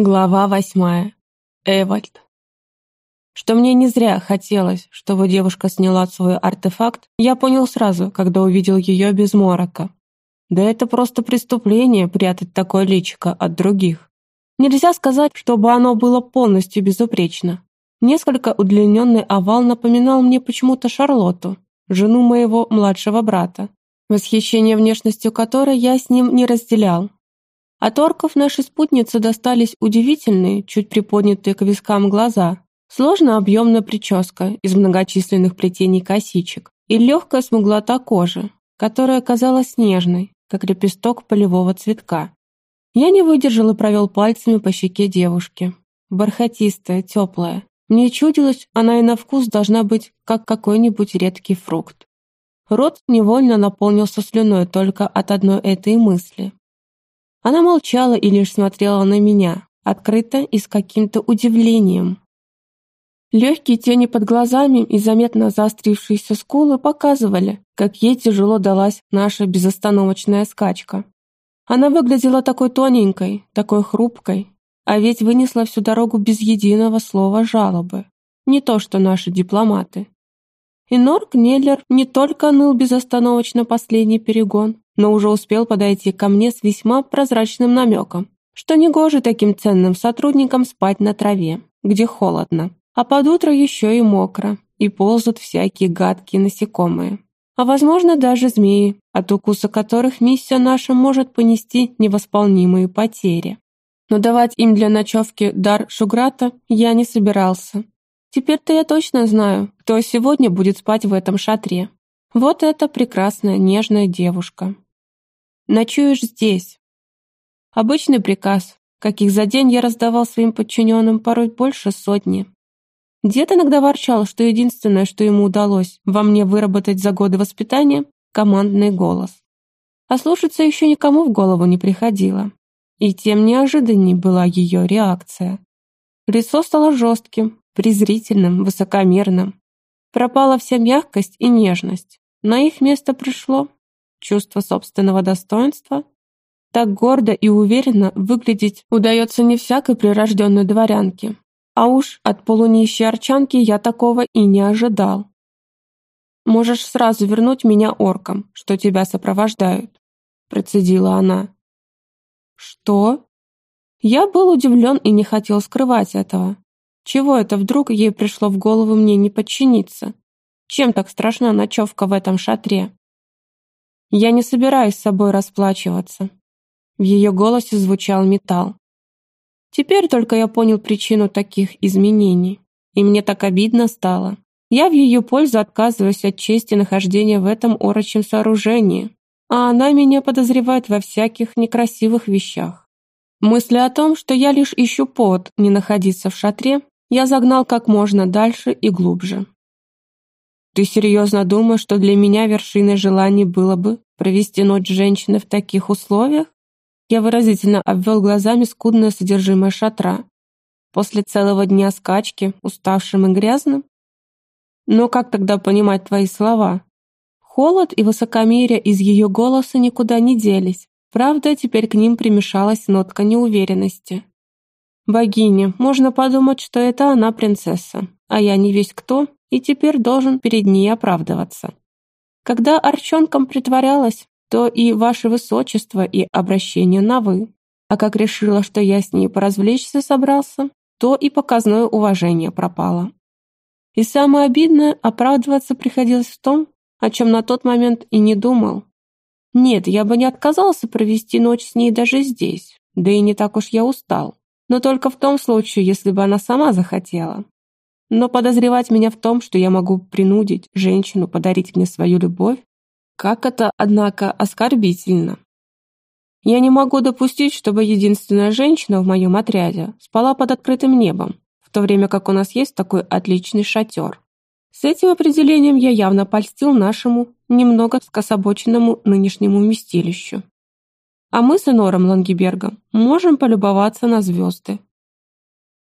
Глава восьмая. Эвальд. Что мне не зря хотелось, чтобы девушка сняла свой артефакт, я понял сразу, когда увидел ее без морока. Да это просто преступление прятать такое личико от других. Нельзя сказать, чтобы оно было полностью безупречно. Несколько удлиненный овал напоминал мне почему-то Шарлотту, жену моего младшего брата, восхищение внешностью которой я с ним не разделял, от орков нашей спутнице достались удивительные, чуть приподнятые к вискам глаза, сложно объемная прическа из многочисленных плетений косичек и легкая смуглота кожи, которая казалась нежной, как лепесток полевого цветка. Я не выдержал и провел пальцами по щеке девушки. Бархатистая, теплая. Мне чудилось, она и на вкус должна быть, как какой-нибудь редкий фрукт. Рот невольно наполнился слюной только от одной этой мысли. Она молчала и лишь смотрела на меня, открыто и с каким-то удивлением. Легкие тени под глазами и заметно заострившиеся скулы показывали, как ей тяжело далась наша безостановочная скачка. Она выглядела такой тоненькой, такой хрупкой, а ведь вынесла всю дорогу без единого слова жалобы. Не то что наши дипломаты. И Норк Неллер не только ныл безостановочно последний перегон, но уже успел подойти ко мне с весьма прозрачным намеком, что негоже таким ценным сотрудникам спать на траве, где холодно, а под утро еще и мокро, и ползут всякие гадкие насекомые. А возможно даже змеи, от укуса которых миссия наша может понести невосполнимые потери. Но давать им для ночевки дар Шуграта я не собирался. Теперь-то я точно знаю, кто сегодня будет спать в этом шатре. Вот эта прекрасная, нежная девушка. Ночуешь здесь. Обычный приказ, каких за день я раздавал своим подчиненным порой больше сотни. Дед иногда ворчал, что единственное, что ему удалось во мне выработать за годы воспитания — командный голос. А слушаться еще никому в голову не приходило. И тем неожиданней была ее реакция. Лицо стало жестким, презрительным, высокомерным. Пропала вся мягкость и нежность. На их место пришло чувство собственного достоинства. Так гордо и уверенно выглядеть удается не всякой прирожденной дворянке. А уж от полунищей арчанки я такого и не ожидал. «Можешь сразу вернуть меня оркам, что тебя сопровождают», процедила она. «Что?» Я был удивлен и не хотел скрывать этого. Чего это вдруг ей пришло в голову мне не подчиниться? Чем так страшна ночевка в этом шатре? Я не собираюсь с собой расплачиваться. В ее голосе звучал металл. Теперь только я понял причину таких изменений. И мне так обидно стало. Я в ее пользу отказываюсь от чести нахождения в этом орочем сооружении, а она меня подозревает во всяких некрасивых вещах. Мысли о том, что я лишь ищу повод не находиться в шатре, я загнал как можно дальше и глубже. Ты серьезно думаешь, что для меня вершиной желаний было бы провести ночь с женщиной в таких условиях? Я выразительно обвел глазами скудное содержимое шатра. После целого дня скачки, уставшим и грязным? Но как тогда понимать твои слова? Холод и высокомерие из ее голоса никуда не делись. Правда, теперь к ним примешалась нотка неуверенности. Богиня, можно подумать, что это она принцесса, а я не весь кто и теперь должен перед ней оправдываться. Когда арчонком притворялась, то и ваше высочество, и обращение на «вы». А как решила, что я с ней поразвлечься собрался, то и показное уважение пропало. И самое обидное, оправдываться приходилось в том, о чем на тот момент и не думал. Нет, я бы не отказался провести ночь с ней даже здесь, да и не так уж я устал. Но только в том случае, если бы она сама захотела. Но подозревать меня в том, что я могу принудить женщину подарить мне свою любовь, как это, однако, оскорбительно. Я не могу допустить, чтобы единственная женщина в моем отряде спала под открытым небом, в то время как у нас есть такой отличный шатер. С этим определением я явно польстил нашему, немного скособоченному нынешнему вместилищу. А мы с Энором Лангебергом можем полюбоваться на звезды,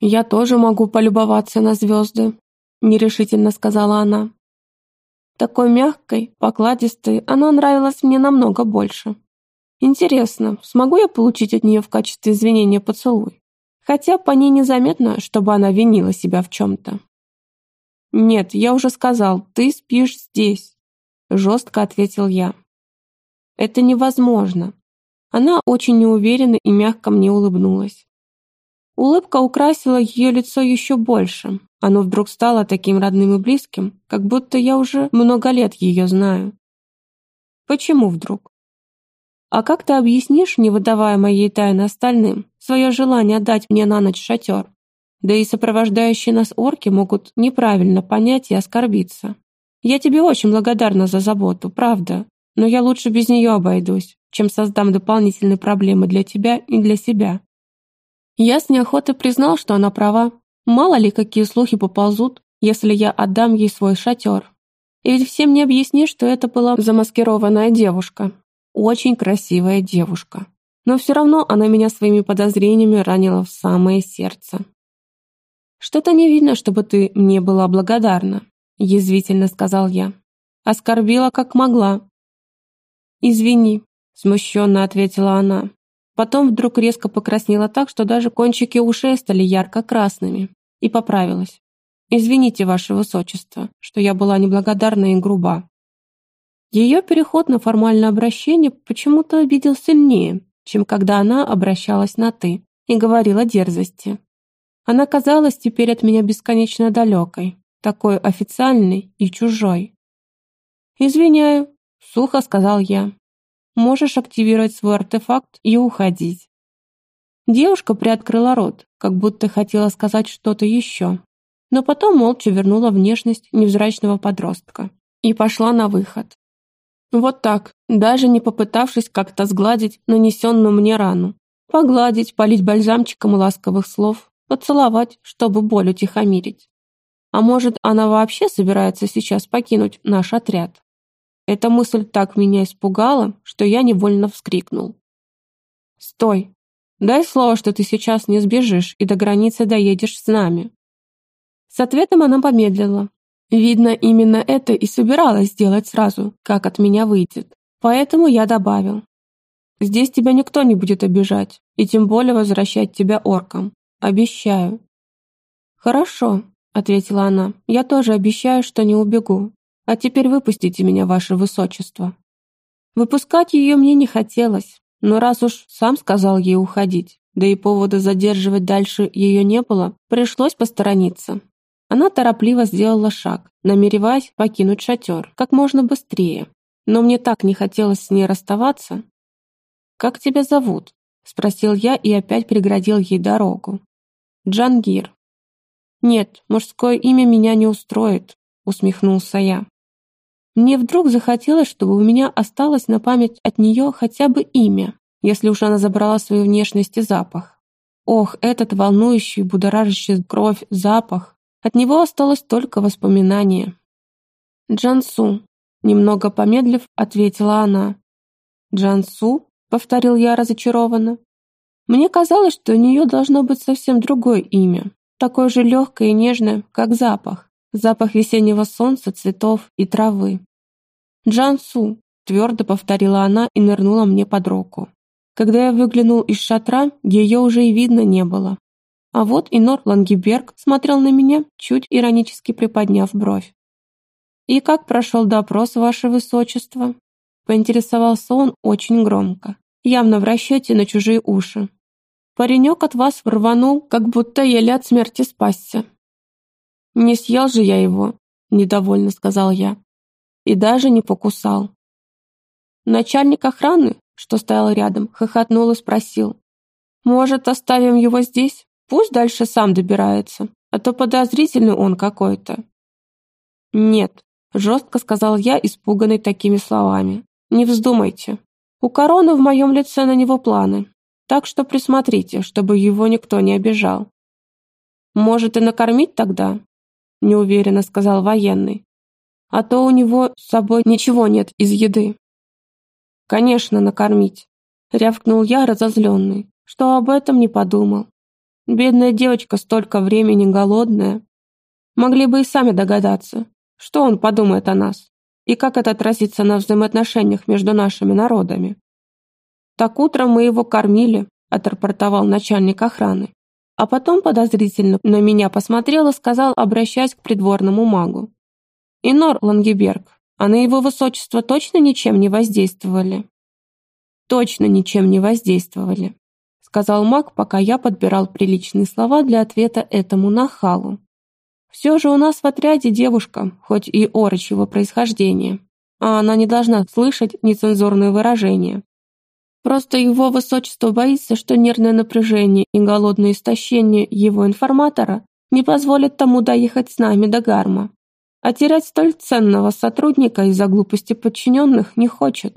«Я тоже могу полюбоваться на звезды», — нерешительно сказала она. Такой мягкой, покладистой она нравилась мне намного больше. Интересно, смогу я получить от нее в качестве извинения поцелуй? Хотя по ней незаметно, чтобы она винила себя в чем-то. «Нет, я уже сказал, ты спишь здесь», — жестко ответил я. «Это невозможно». Она очень неуверенно и мягко мне улыбнулась. Улыбка украсила ее лицо еще больше. Оно вдруг стало таким родным и близким, как будто я уже много лет ее знаю. Почему вдруг? А как ты объяснишь, не выдавая моей тайны остальным, свое желание отдать мне на ночь шатер? Да и сопровождающие нас орки могут неправильно понять и оскорбиться. Я тебе очень благодарна за заботу, правда, но я лучше без нее обойдусь, чем создам дополнительные проблемы для тебя и для себя. Я с неохотой признал, что она права. Мало ли, какие слухи поползут, если я отдам ей свой шатер. И ведь всем не объяснишь, что это была замаскированная девушка. Очень красивая девушка. Но все равно она меня своими подозрениями ранила в самое сердце. «Что-то не видно, чтобы ты мне была благодарна», — язвительно сказал я. «Оскорбила, как могла». «Извини», — смущенно ответила она. Потом вдруг резко покраснела так, что даже кончики ушей стали ярко-красными, и поправилась. «Извините, ваше высочество, что я была неблагодарна и груба». Ее переход на формальное обращение почему-то обидел сильнее, чем когда она обращалась на «ты» и говорила дерзости. Она казалась теперь от меня бесконечно далекой, такой официальной и чужой. «Извиняю», — сухо сказал я. «Можешь активировать свой артефакт и уходить». Девушка приоткрыла рот, как будто хотела сказать что-то еще, но потом молча вернула внешность невзрачного подростка и пошла на выход. Вот так, даже не попытавшись как-то сгладить нанесенную мне рану. Погладить, полить бальзамчиком ласковых слов, Поцеловать, чтобы боль утихомирить. А может, она вообще собирается сейчас покинуть наш отряд? Эта мысль так меня испугала, что я невольно вскрикнул. «Стой! Дай слово, что ты сейчас не сбежишь и до границы доедешь с нами». С ответом она помедлила. Видно, именно это и собиралась сделать сразу, как от меня выйдет. Поэтому я добавил. «Здесь тебя никто не будет обижать, и тем более возвращать тебя оркам. Обещаю». «Хорошо», — ответила она. «Я тоже обещаю, что не убегу. А теперь выпустите меня, ваше высочество». Выпускать ее мне не хотелось, но раз уж сам сказал ей уходить, да и повода задерживать дальше ее не было, пришлось посторониться. Она торопливо сделала шаг, намереваясь покинуть шатер как можно быстрее. Но мне так не хотелось с ней расставаться. «Как тебя зовут?» — спросил я и опять преградил ей дорогу. Джангир. «Нет, мужское имя меня не устроит», — усмехнулся я. Мне вдруг захотелось, чтобы у меня осталось на память от нее хотя бы имя, если уж она забрала свою внешность и запах. Ох, этот волнующий, будоражащий кровь запах. От него осталось только воспоминание. «Джансу», — немного помедлив, ответила она. «Джансу?» — повторил я разочарованно. Мне казалось, что у нее должно быть совсем другое имя, такое же легкое и нежное, как запах, запах весеннего солнца, цветов и травы. «Джансу», — твердо повторила она и нырнула мне под руку. Когда я выглянул из шатра, ее уже и видно не было. А вот и Нор Лангеберг смотрел на меня, чуть иронически приподняв бровь. «И как прошел допрос, ваше высочество?» Поинтересовался он очень громко, явно в расчете на чужие уши. Паренек от вас рванул, как будто еле от смерти спасся. «Не съел же я его», — недовольно сказал я. «И даже не покусал». Начальник охраны, что стоял рядом, хохотнул и спросил. «Может, оставим его здесь? Пусть дальше сам добирается, а то подозрительный он какой-то». «Нет», — жестко сказал я, испуганный такими словами. «Не вздумайте. У короны в моем лице на него планы, так что присмотрите, чтобы его никто не обижал. Может, и накормить тогда? Неуверенно сказал военный. А то у него с собой ничего нет из еды. Конечно, накормить. Рявкнул я, разозленный, что об этом не подумал. Бедная девочка столько времени голодная. Могли бы и сами догадаться, что он подумает о нас и как это отразится на взаимоотношениях между нашими народами. «Так утром мы его кормили», — отрапортовал начальник охраны. А потом подозрительно на меня посмотрел и сказал, обращаясь к придворному магу. «Инор Лангеберг, а на его высочество точно ничем не воздействовали?» «Точно ничем не воздействовали», сказал маг, пока я подбирал приличные слова для ответа этому нахалу. «Все же у нас в отряде девушка, хоть и орочьего происхождения, а она не должна слышать нецензурные выражения. Просто его высочество боится, что нервное напряжение и голодное истощение его информатора не позволят тому доехать с нами до Гарма. А терять столь ценного сотрудника из-за глупости подчиненных не хочет.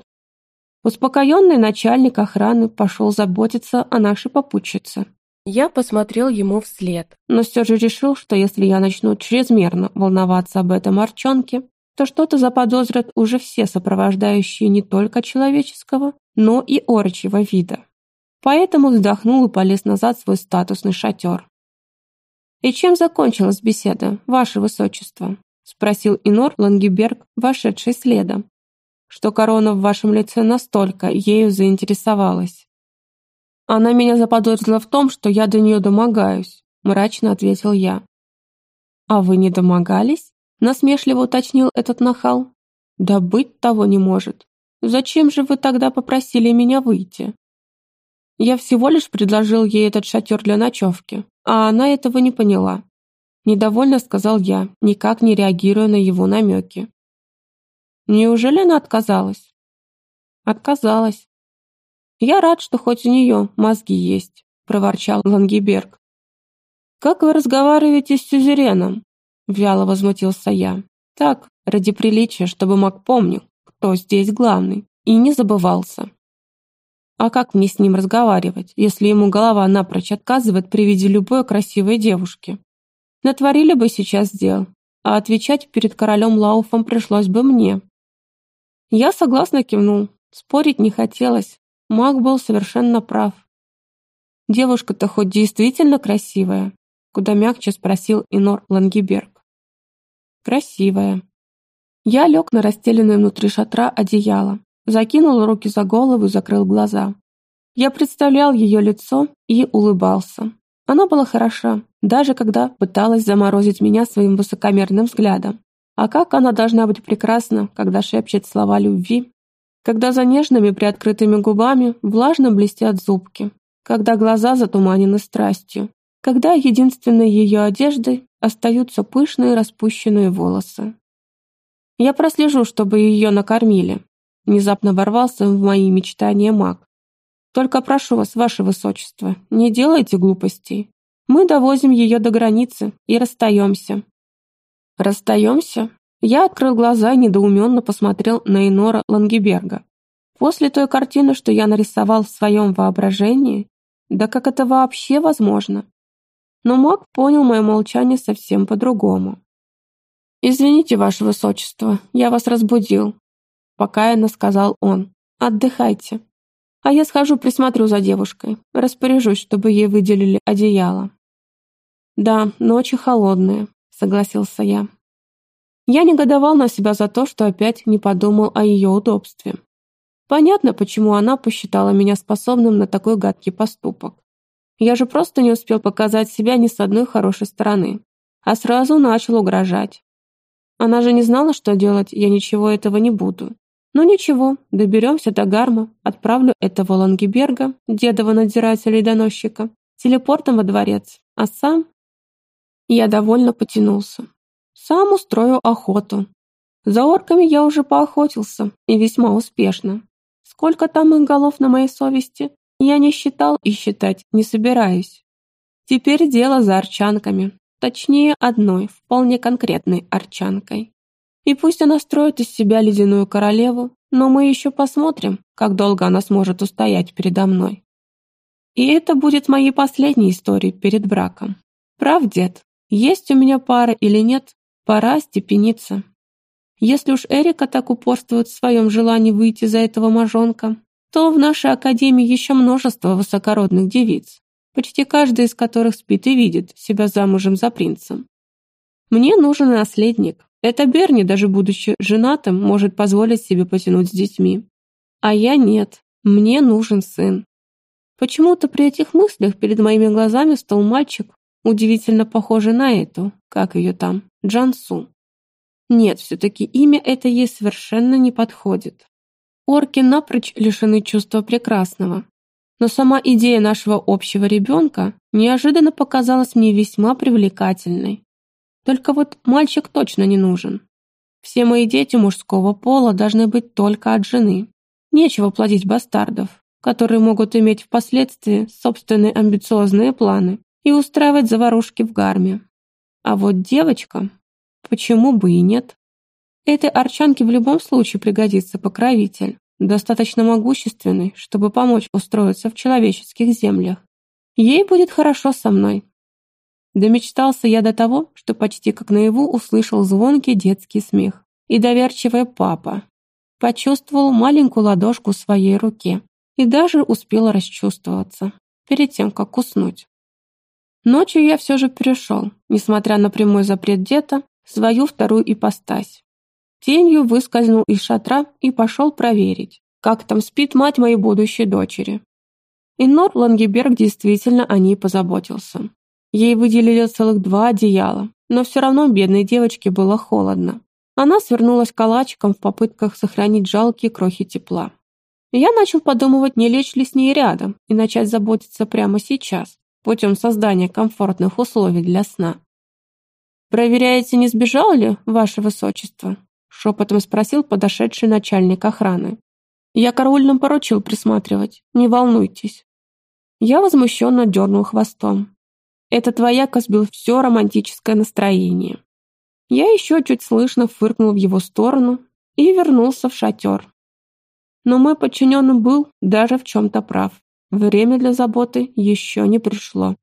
Успокоенный начальник охраны пошел заботиться о нашей попутчице. Я посмотрел ему вслед, но все же решил, что если я начну чрезмерно волноваться об этом арчонке, то что-то заподозрят уже все сопровождающие не только человеческого, но и орочьего вида. Поэтому вздохнул и полез назад в свой статусный шатер. «И чем закончилась беседа, ваше высочество?» — спросил Инор Лангеберг, вошедший следом. «Что корона в вашем лице настолько ею заинтересовалась?» «Она меня заподозрила в том, что я до нее домогаюсь», — мрачно ответил я. «А вы не домогались?» — насмешливо уточнил этот нахал. «Да быть того не может. Зачем же вы тогда попросили меня выйти? Я всего лишь предложил ей этот шатер для ночевки, а она этого не поняла. Недовольно сказал я, никак не реагируя на его намеки. Неужели она отказалась? Отказалась. Я рад, что хоть у нее мозги есть, проворчал Лангеберг. Как вы разговариваете с сюзереном? Вяло возмутился я. Так, ради приличия, чтобы маг помнил кто здесь главный, и не забывался. А как мне с ним разговаривать, если ему голова напрочь отказывает при виде любой красивой девушки? Натворили бы сейчас дел, а отвечать перед королем Лауфом пришлось бы мне. Я согласно кивнул, спорить не хотелось, маг был совершенно прав. Девушка-то хоть действительно красивая, куда мягче спросил Инор Лангеберг. Красивая, я лег на расстеленное внутри шатра одеяло, закинул руки за голову и закрыл глаза. Я представлял ее лицо и улыбался. Она была хороша, даже когда пыталась заморозить меня своим высокомерным взглядом. А как она должна быть прекрасна, когда шепчет слова любви? Когда за нежными приоткрытыми губами влажно блестят зубки, когда глаза затуманены страстью, когда единственной ее одеждой остаются пышные распущенные волосы. Я прослежу, чтобы ее накормили. Внезапно ворвался в мои мечтания маг. Только прошу вас, ваше высочество, не делайте глупостей. Мы довозим ее до границы и расстаемся. Расстаемся? Я открыл глаза и недоуменно посмотрел на Инора Лангеберга. После той картины, что я нарисовал в своем воображении, да как это вообще возможно? Но маг понял мое молчание совсем по-другому. «Извините, ваше высочество, я вас разбудил», — покаянно сказал он. «Отдыхайте. А я схожу присмотрю за девушкой, распоряжусь, чтобы ей выделили одеяло». «Да, ночи холодные», — согласился я. Я негодовал на себя за то, что опять не подумал о ее удобстве. Понятно, почему она посчитала меня способным на такой гадкий поступок. Я же просто не успел показать себя ни с одной хорошей стороны, а сразу начал угрожать. Она же не знала, что делать, я ничего этого не буду. Ну ничего, доберемся до Гарма, отправлю этого Лангеберга, дедова надзирателя и доносчика, телепортом во дворец, а сам... Я довольно потянулся. Сам устрою охоту. За орками я уже поохотился, и весьма успешно. Сколько там их голов на моей совести, я не считал и считать не собираюсь. Теперь дело за арчанками. Точнее, одной, вполне конкретной арчанкой. И пусть она строит из себя ледяную королеву, но мы еще посмотрим, как долго она сможет устоять передо мной. И это будет моей последней историей перед браком. Прав, дед, есть у меня пара или нет, пора степениться. Если уж Эрика так упорствует в своем желании выйти за этого мажонка, то в нашей академии еще множество высокородных девиц почти каждый из которых спит и видит себя замужем за принцем. Мне нужен наследник. Это Берни, даже будучи женатым, может позволить себе потянуть с детьми. А я нет. Мне нужен сын. Почему-то при этих мыслях перед моими глазами стал мальчик, удивительно похожий на эту, как ее там, Джансу. Нет, все-таки имя это ей совершенно не подходит. Орки напрочь лишены чувства прекрасного. Но сама идея нашего общего ребенка неожиданно показалась мне весьма привлекательной. Только вот мальчик точно не нужен. Все мои дети мужского пола должны быть только от жены. Нечего плодить бастардов, которые могут иметь впоследствии собственные амбициозные планы и устраивать заварушки в гарме. А вот девочка, почему бы и нет? Этой арчанке в любом случае пригодится покровитель, достаточно могущественный, чтобы помочь устроиться в человеческих землях. Ей будет хорошо со мной. Домечтался я до того, что почти как наяву услышал звонкий детский смех. И доверчивая папа. Почувствовал маленькую ладошку в своей руке и даже успел расчувствоваться перед тем, как уснуть. Ночью я все же перешел, несмотря на прямой запрет деда, свою вторую ипостась. Тенью выскользнул из шатра и пошел проверить, как там спит мать моей будущей дочери. И Нор Лангеберг действительно о ней позаботился. Ей выделили целых два одеяла, но все равно бедной девочке было холодно. Она свернулась калачиком в попытках сохранить жалкие крохи тепла. Я начал подумывать, не лечь ли с ней рядом и начать заботиться прямо сейчас, путем создания комфортных условий для сна. «Проверяете, не сбежал ли, ваше высочество?» Шепотом спросил подошедший начальник охраны. «Я караульным поручил присматривать, не волнуйтесь». Я возмущенно дернул хвостом. Этот вояка сбил все романтическое настроение. Я еще чуть слышно фыркнул в его сторону и вернулся в шатер. Но мой подчиненный был даже в чем-то прав. Время для заботы еще не пришло.